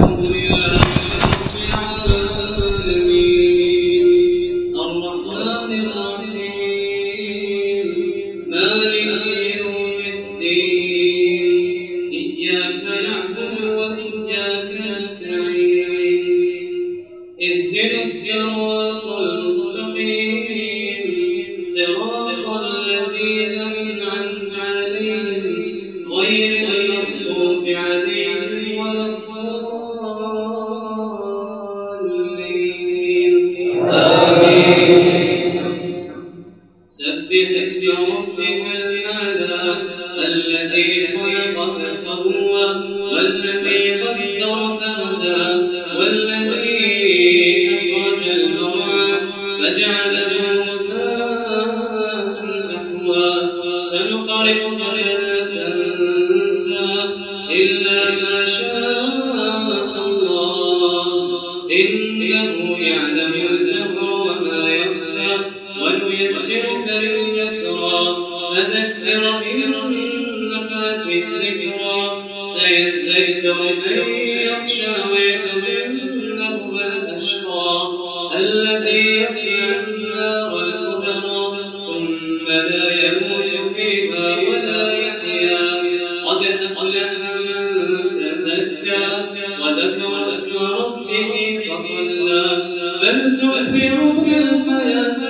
الحمد لله اسم ربك الأعلى الذي خلق فسوى والذي قدر فهدى والذي أخرج المرعى فجعله غثاء أحوى سنقرئك فلا تنسى إلا ما شاء الله. إنه فذكر إن نفعت الذكرى. سيذكر يخشى الذي يصلى النار الكبرى ثم لا يموت فيها ولا يحيا. قد أفلح من تزكى. وذكر اسم ربه فصلى. بل تؤثرون الحياة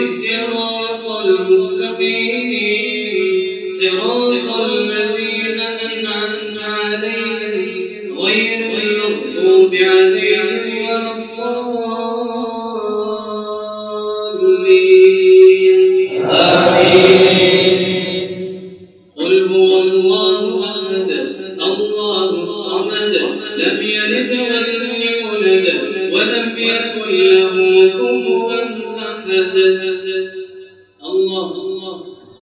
الصراط المستقيم. صراط الذين ولم يكن له كفوا أحد.